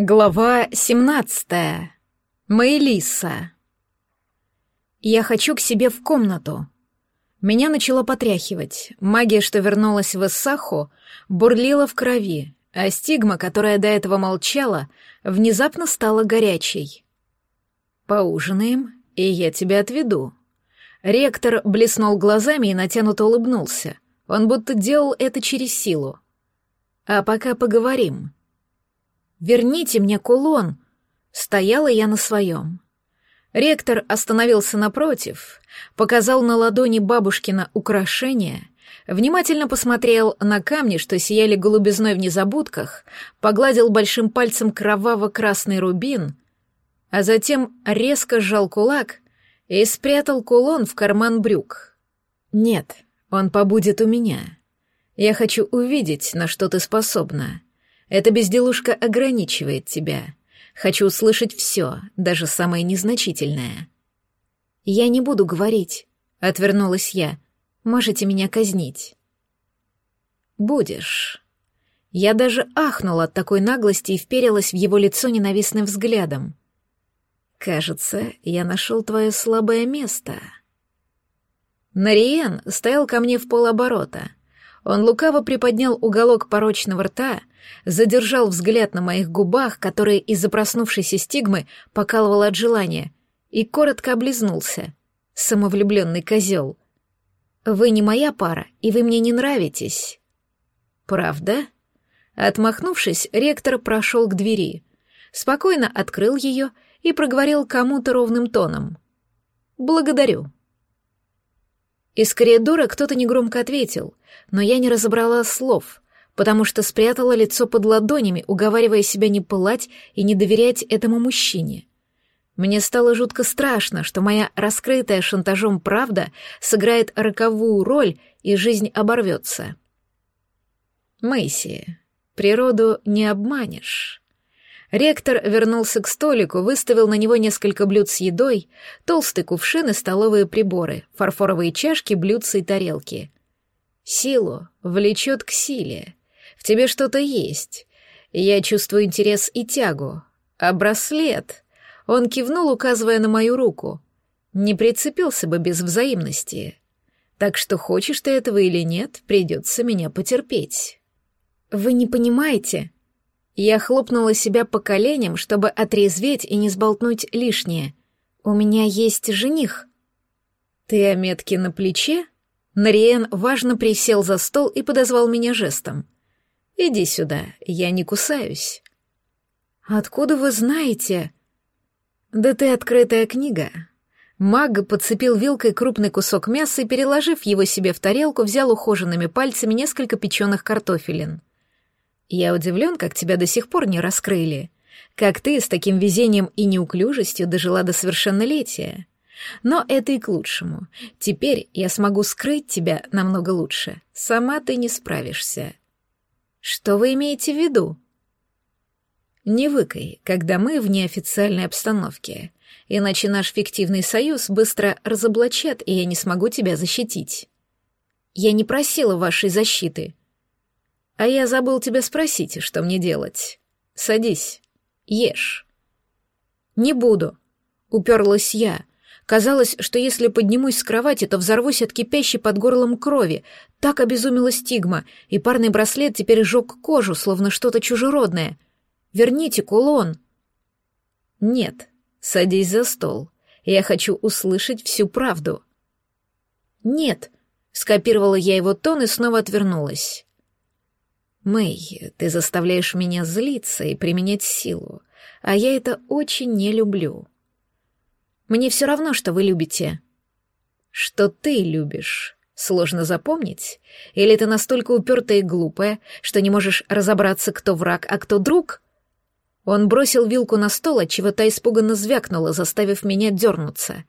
Глава 17. Мэйлиса. Я хочу к себе в комнату. Меня начало потряхивать. Магия, что вернулась в Иссаху, бурлила в крови, а стигма, которая до этого молчала, внезапно стала горячей. «Поужинаем, и я тебя отведу». Ректор блеснул глазами и натянуто улыбнулся. Он будто делал это через силу. «А пока поговорим». «Верните мне кулон!» Стояла я на своем. Ректор остановился напротив, показал на ладони бабушкина украшение, внимательно посмотрел на камни, что сияли голубизной в незабудках, погладил большим пальцем кроваво-красный рубин, а затем резко сжал кулак и спрятал кулон в карман брюк. «Нет, он побудет у меня. Я хочу увидеть, на что ты способна. Эта безделушка ограничивает тебя. Хочу услышать все, даже самое незначительное. Я не буду говорить, отвернулась я. Можете меня казнить. Будешь. Я даже ахнула от такой наглости и вперилась в его лицо ненавистным взглядом. Кажется, я нашел твое слабое место. Нариен стоял ко мне в полоборота. Он лукаво приподнял уголок порочного рта, задержал взгляд на моих губах, которые из-за проснувшейся стигмы покалывал от желания, и коротко облизнулся. Самовлюбленный козел. «Вы не моя пара, и вы мне не нравитесь». «Правда?» Отмахнувшись, ректор прошел к двери, спокойно открыл ее и проговорил кому-то ровным тоном. «Благодарю». Из коридора кто-то негромко ответил, но я не разобрала слов, потому что спрятала лицо под ладонями, уговаривая себя не пылать и не доверять этому мужчине. Мне стало жутко страшно, что моя раскрытая шантажом правда сыграет роковую роль и жизнь оборвется. Мэйси, природу не обманешь. Ректор вернулся к столику, выставил на него несколько блюд с едой, толстый кувшин и столовые приборы, фарфоровые чашки, блюдца и тарелки. Силу влечет к силе. В тебе что-то есть. Я чувствую интерес и тягу. А браслет... Он кивнул, указывая на мою руку. Не прицепился бы без взаимности. Так что хочешь ты этого или нет, придется меня потерпеть. Вы не понимаете? Я хлопнула себя по коленям, чтобы отрезветь и не сболтнуть лишнее. У меня есть жених. Ты о метке на плече? Нариен важно присел за стол и подозвал меня жестом. Иди сюда, я не кусаюсь. Откуда вы знаете? Да ты открытая книга. Маг подцепил вилкой крупный кусок мяса и, переложив его себе в тарелку, взял ухоженными пальцами несколько печеных картофелин. Я удивлен, как тебя до сих пор не раскрыли. Как ты с таким везением и неуклюжестью дожила до совершеннолетия. Но это и к лучшему. Теперь я смогу скрыть тебя намного лучше. Сама ты не справишься. Что вы имеете в виду? Не выкай, когда мы в неофициальной обстановке, иначе наш фиктивный союз быстро разоблачат, и я не смогу тебя защитить. Я не просила вашей защиты. А я забыл тебя спросить, что мне делать. Садись, ешь. Не буду, уперлась я, Казалось, что если поднимусь с кровати, то взорвусь от кипящей под горлом крови. Так обезумела стигма, и парный браслет теперь сжег кожу, словно что-то чужеродное. «Верните кулон!» «Нет, садись за стол. Я хочу услышать всю правду». «Нет», — скопировала я его тон и снова отвернулась. «Мэй, ты заставляешь меня злиться и применять силу, а я это очень не люблю». Мне все равно, что вы любите. Что ты любишь? Сложно запомнить? Или ты настолько упертая и глупая, что не можешь разобраться, кто враг, а кто друг? Он бросил вилку на стол, отчего та испуганно звякнула, заставив меня дернуться.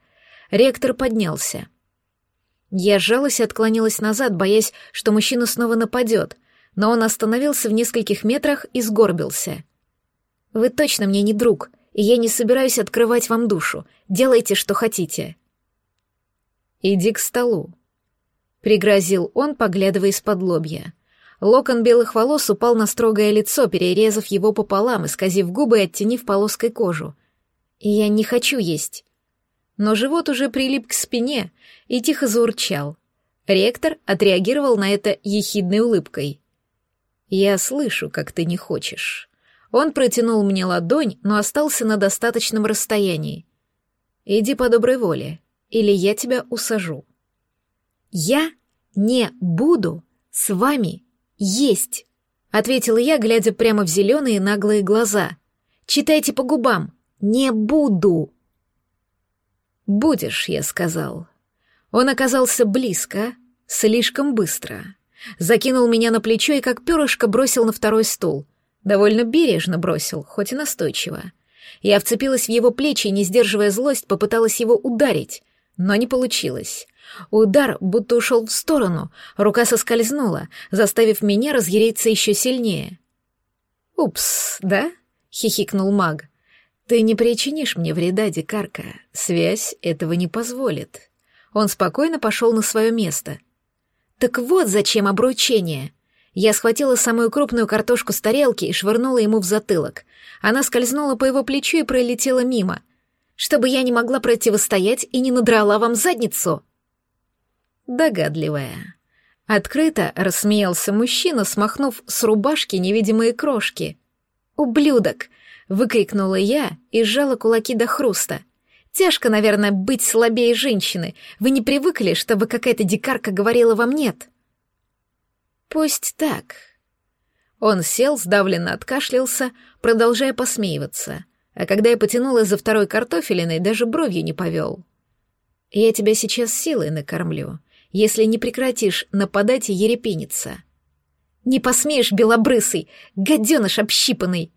Ректор поднялся. Я сжалась и отклонилась назад, боясь, что мужчина снова нападет, но он остановился в нескольких метрах и сгорбился. «Вы точно мне не друг», я не собираюсь открывать вам душу. Делайте, что хотите». «Иди к столу», — пригрозил он, поглядывая из-под лобья. Локон белых волос упал на строгое лицо, перерезав его пополам, исказив губы и оттенив полоской кожу. Я не хочу есть. Но живот уже прилип к спине и тихо заурчал. Ректор отреагировал на это ехидной улыбкой. «Я слышу, как ты не хочешь». Он протянул мне ладонь, но остался на достаточном расстоянии. «Иди по доброй воле, или я тебя усажу». «Я не буду с вами есть», — ответила я, глядя прямо в зеленые наглые глаза. «Читайте по губам. Не буду». «Будешь», — я сказал. Он оказался близко, слишком быстро. Закинул меня на плечо и как перышко бросил на второй стул. Довольно бережно бросил, хоть и настойчиво. Я вцепилась в его плечи и, не сдерживая злость, попыталась его ударить, но не получилось. Удар будто ушел в сторону, рука соскользнула, заставив меня разъяреться еще сильнее. «Упс, да?» — хихикнул маг. «Ты не причинишь мне вреда, дикарка. Связь этого не позволит». Он спокойно пошел на свое место. «Так вот зачем обручение!» Я схватила самую крупную картошку с тарелки и швырнула ему в затылок. Она скользнула по его плечу и пролетела мимо. «Чтобы я не могла противостоять и не надрала вам задницу!» догадливая. Открыто рассмеялся мужчина, смахнув с рубашки невидимые крошки. «Ублюдок!» — выкрикнула я и сжала кулаки до хруста. «Тяжко, наверное, быть слабее женщины. Вы не привыкли, чтобы какая-то дикарка говорила вам «нет»?» «Пусть так». Он сел, сдавленно откашлялся, продолжая посмеиваться. А когда я потянула за второй картофелиной, даже бровью не повел. «Я тебя сейчас силой накормлю если не прекратишь нападать и ерепениться. «Не посмеешь, белобрысый, гаденыш общипанный!»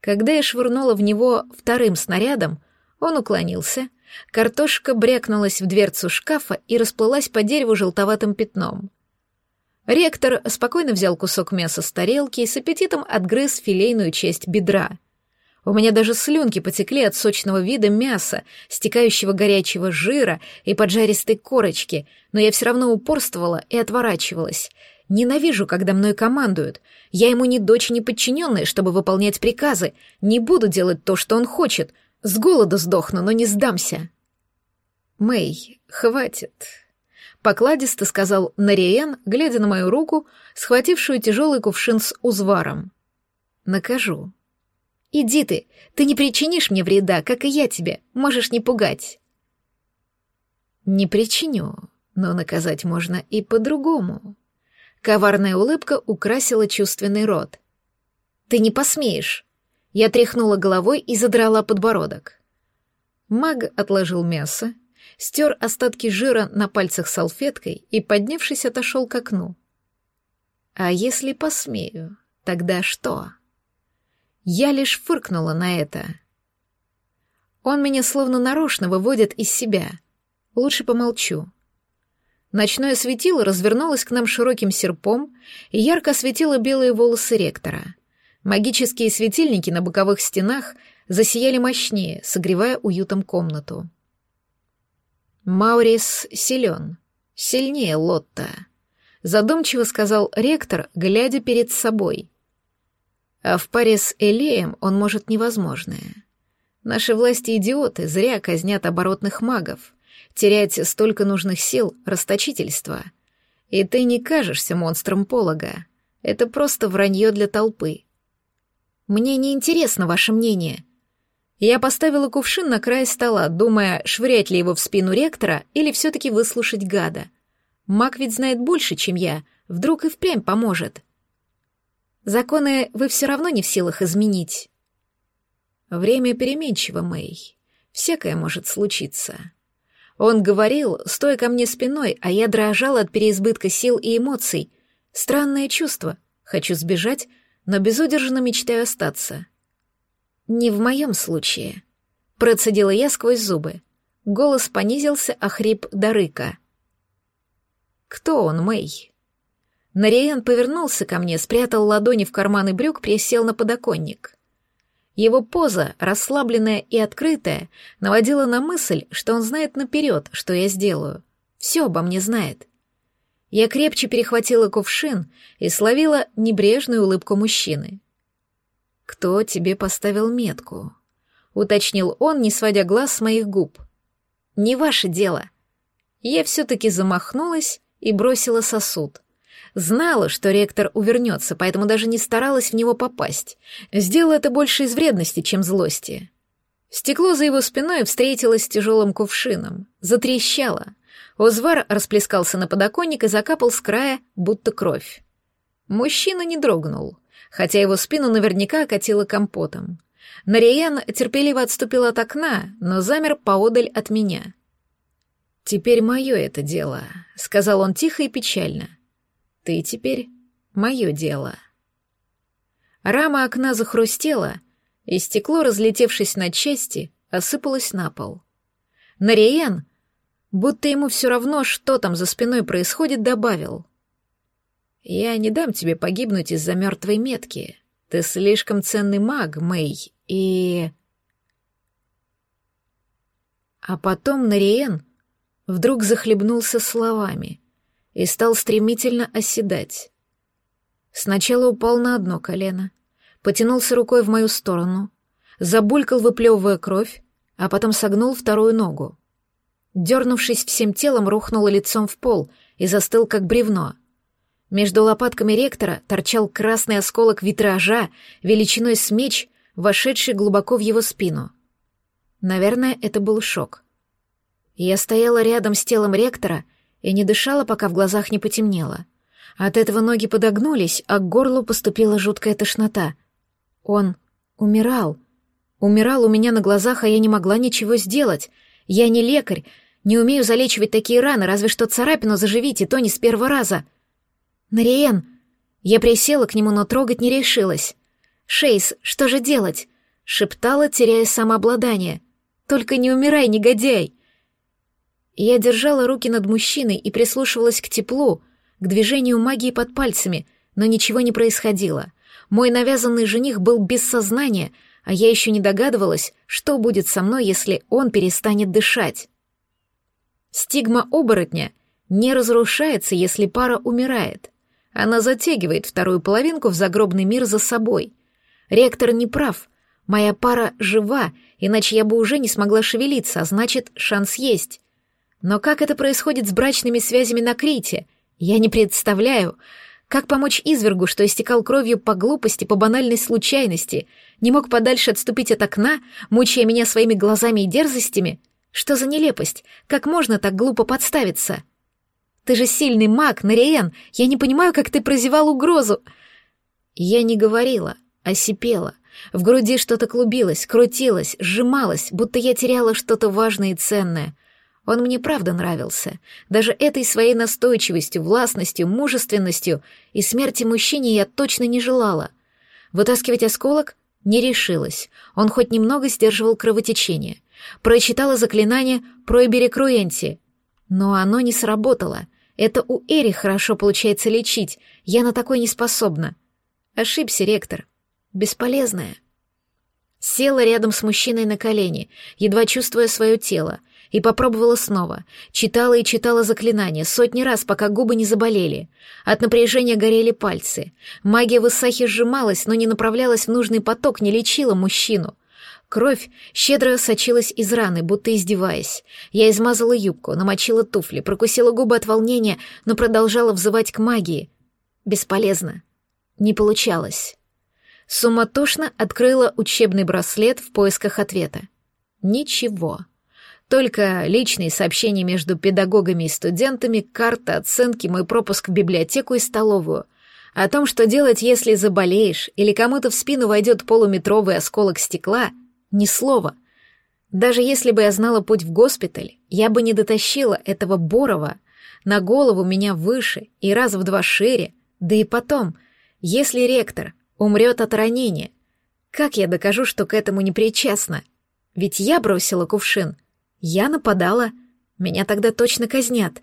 Когда я швырнула в него вторым снарядом, он уклонился, картошка брякнулась в дверцу шкафа и расплылась по дереву желтоватым пятном. Ректор спокойно взял кусок мяса с тарелки и с аппетитом отгрыз филейную часть бедра. У меня даже слюнки потекли от сочного вида мяса, стекающего горячего жира и поджаристой корочки, но я все равно упорствовала и отворачивалась. Ненавижу, когда мной командуют. Я ему ни дочь, ни подчиненная, чтобы выполнять приказы. Не буду делать то, что он хочет. С голоду сдохну, но не сдамся. Мэй, хватит. Покладисто сказал Нариен, глядя на мою руку, схватившую тяжелый кувшин с узваром. Накажу. Иди ты, ты не причинишь мне вреда, как и я тебе, можешь не пугать. Не причиню, но наказать можно и по-другому. Коварная улыбка украсила чувственный рот. Ты не посмеешь. Я тряхнула головой и задрала подбородок. Маг отложил мясо, стер остатки жира на пальцах салфеткой и, поднявшись, отошел к окну. А если посмею, тогда что? Я лишь фыркнула на это. Он меня словно нарочно выводит из себя. Лучше помолчу. Ночное светило развернулось к нам широким серпом и ярко осветило белые волосы ректора. Магические светильники на боковых стенах засияли мощнее, согревая уютом комнату. Маурис силен, сильнее Лотта, задумчиво сказал ректор, глядя перед собой — а в паре с Элеем он может невозможное. Наши власти идиоты, зря казнят оборотных магов. Терять столько нужных сил — расточительство. И ты не кажешься монстром полога. Это просто вранье для толпы. Мне не интересно ваше мнение. Я поставила кувшин на край стола, думая, швырять ли его в спину ректора или все-таки выслушать гада. Маг ведь знает больше, чем я, вдруг и впрямь поможет. Законы вы все равно не в силах изменить. Время переменчиво, Мэй. Всякое может случиться. Он говорил, стоя ко мне спиной, а я дрожала от переизбытка сил и эмоций. Странное чувство. Хочу сбежать, но безудержно мечтаю остаться. Не в моем случае. Процедила я сквозь зубы. Голос понизился, а хрип до рыка. «Кто он, Мэй?» Нариен повернулся ко мне, спрятал ладони в карманы брюк, присел на подоконник. Его поза, расслабленная и открытая, наводила на мысль, что он знает наперед, что я сделаю. Все обо мне знает. Я крепче перехватила кувшин и словила небрежную улыбку мужчины. «Кто тебе поставил метку?» — уточнил он, не сводя глаз с моих губ. «Не ваше дело». Я все-таки замахнулась и бросила сосуд. Знала, что ректор увернется, поэтому даже не старалась в него попасть. Сделала это больше из вредности, чем злости. Стекло за его спиной встретилось с тяжелым кувшином. Затрещало. Озвар расплескался на подоконник и закапал с края, будто кровь. Мужчина не дрогнул, хотя его спину наверняка окатило компотом. Нариен терпеливо отступил от окна, но замер поодаль от меня. «Теперь мое это дело», — сказал он тихо и печально. «Ты теперь мое дело». Рама окна захрустела, и стекло, разлетевшись на части, осыпалось на пол. Нариен будто ему все равно, что там за спиной происходит, добавил. «Я не дам тебе погибнуть из-за мертвой метки. Ты слишком ценный маг, Мэй, и...» А потом Нариен вдруг захлебнулся словами и стал стремительно оседать. Сначала упал на одно колено, потянулся рукой в мою сторону, забулькал, выплевывая кровь, а потом согнул вторую ногу. Дернувшись всем телом, рухнул лицом в пол и застыл, как бревно. Между лопатками ректора торчал красный осколок витража, величиной с меч, вошедший глубоко в его спину. Наверное, это был шок. Я стояла рядом с телом ректора и не дышала, пока в глазах не потемнело. От этого ноги подогнулись, а к горлу поступила жуткая тошнота. Он умирал. Умирал у меня на глазах, а я не могла ничего сделать. Я не лекарь, не умею залечивать такие раны, разве что царапину заживить, и то не с первого раза. Нариен. Я присела к нему, но трогать не решилась. Шейс, что же делать? Шептала, теряя самообладание. Только не умирай, негодяй. Я держала руки над мужчиной и прислушивалась к теплу, к движению магии под пальцами, но ничего не происходило. Мой навязанный жених был без сознания, а я еще не догадывалась, что будет со мной, если он перестанет дышать. Стигма оборотня не разрушается, если пара умирает. Она затягивает вторую половинку в загробный мир за собой. Ректор не прав. Моя пара жива, иначе я бы уже не смогла шевелиться, а значит, шанс есть. Но как это происходит с брачными связями на Крите? Я не представляю. Как помочь извергу, что истекал кровью по глупости, по банальной случайности, не мог подальше отступить от окна, мучая меня своими глазами и дерзостями — что за нелепость? Как можно так глупо подставиться? Ты же сильный маг, Нариен. Я не понимаю, как ты прозевал угрозу. Я не говорила, а сипела. В груди что-то клубилось, крутилось, сжималось, будто я теряла что-то важное и ценное. Он мне правда нравился. Даже этой своей настойчивостью, властностью, мужественностью и смерти мужчине я точно не желала. Вытаскивать осколок не решилась. Он хоть немного сдерживал кровотечение. Прочитала заклинание про Круэнти, но оно не сработало. Это у Эри хорошо получается лечить, я на такое не способна. Ошибся, ректор. Бесполезная. Села рядом с мужчиной на колени, едва чувствуя свое тело, и попробовала снова. Читала и читала заклинания сотни раз, пока губы не заболели. От напряжения горели пальцы. Магия в Исахе сжималась, но не направлялась в нужный поток, не лечила мужчину. Кровь щедро сочилась из раны, будто издеваясь. Я измазала юбку, намочила туфли, прокусила губы от волнения, но продолжала взывать к магии. Бесполезно. Не получалось. Суматошно открыла учебный браслет в поисках ответа. Ничего. Только личные сообщения между педагогами и студентами, карта, оценки, мой пропуск в библиотеку и столовую. О том, что делать, если заболеешь, или кому-то в спину войдет полуметровый осколок стекла — ни слова. Даже если бы я знала путь в госпиталь, я бы не дотащила этого Борова на голову меня выше и раз в два шире, да и потом, если ректор умрет от ранения, как я докажу, что к этому не причастна? Ведь я бросила кувшин, я нападала, меня тогда точно казнят.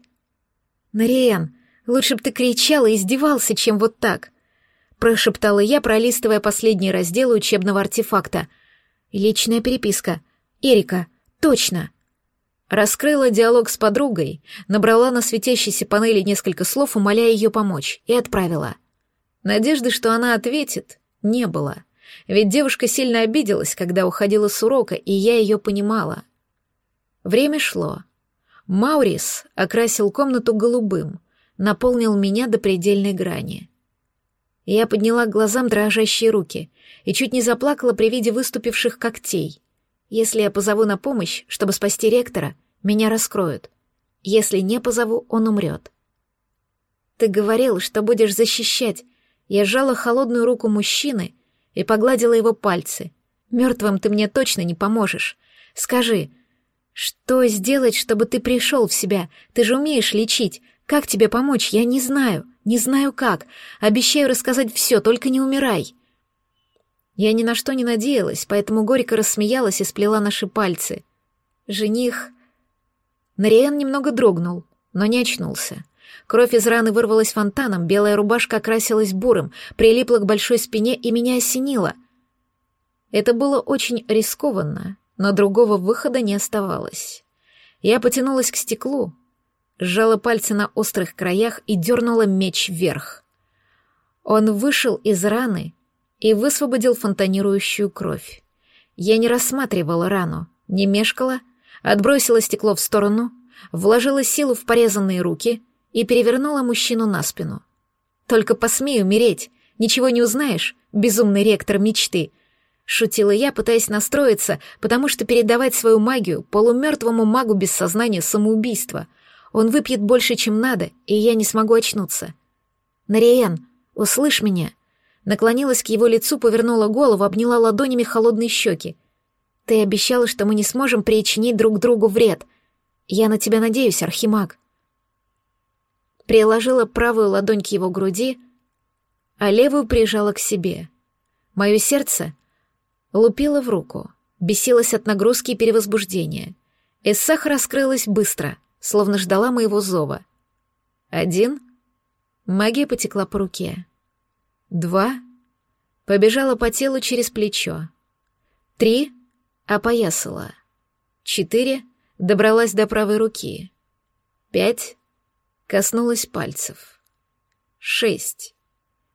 Нариен, лучше бы ты кричала и издевался, чем вот так, прошептала я, пролистывая последние разделы учебного артефакта — Личная переписка. Эрика. Точно. Раскрыла диалог с подругой, набрала на светящейся панели несколько слов, умоляя ее помочь, и отправила. Надежды, что она ответит, не было. Ведь девушка сильно обиделась, когда уходила с урока, и я ее понимала. Время шло. Маурис окрасил комнату голубым, наполнил меня до предельной грани. Я подняла к глазам дрожащие руки и чуть не заплакала при виде выступивших когтей. Если я позову на помощь, чтобы спасти ректора, меня раскроют. Если не позову, он умрет. Ты говорил, что будешь защищать. Я сжала холодную руку мужчины и погладила его пальцы. Мертвым ты мне точно не поможешь. Скажи, что сделать, чтобы ты пришел в себя? Ты же умеешь лечить. Как тебе помочь? Я не знаю. Не знаю как. Обещаю рассказать все, только не умирай. Я ни на что не надеялась, поэтому горько рассмеялась и сплела наши пальцы. Жених... Нариен немного дрогнул, но не очнулся. Кровь из раны вырвалась фонтаном, белая рубашка окрасилась бурым, прилипла к большой спине и меня осенило. Это было очень рискованно, но другого выхода не оставалось. Я потянулась к стеклу, сжала пальцы на острых краях и дернула меч вверх. Он вышел из раны и высвободил фонтанирующую кровь. Я не рассматривала рану, не мешкала, отбросила стекло в сторону, вложила силу в порезанные руки и перевернула мужчину на спину. «Только посмей умереть, ничего не узнаешь, безумный ректор мечты», — шутила я, пытаясь настроиться, потому что передавать свою магию полумертвому магу без сознания самоубийства. Он выпьет больше, чем надо, и я не смогу очнуться. «Нариен, услышь меня», Наклонилась к его лицу, повернула голову, обняла ладонями холодные щеки. «Ты обещала, что мы не сможем причинить друг другу вред. Я на тебя надеюсь, Архимаг». Приложила правую ладонь к его груди, а левую прижала к себе. Мое сердце лупило в руку, бесилось от нагрузки и перевозбуждения. Эссах раскрылась быстро, словно ждала моего зова. Один — магия потекла по руке. Два — побежала по телу через плечо. Три — опоясала. Четыре — добралась до правой руки. Пять — коснулась пальцев. Шесть.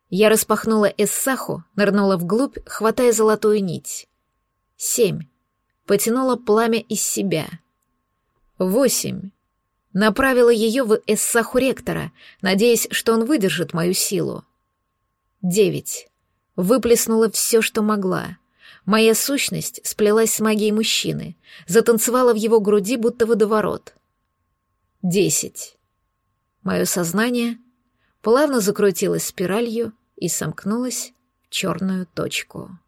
Я распахнула эссаху, нырнула вглубь, хватая золотую нить. Семь. Потянула пламя из себя. Восемь. Направила ее в эссаху ректора, надеясь, что он выдержит мою силу. Девять. Выплеснула все, что могла. Моя сущность сплелась с магией мужчины, затанцевала в его груди, будто водоворот. Десять. Мое сознание плавно закрутилось спиралью и сомкнулось в черную точку.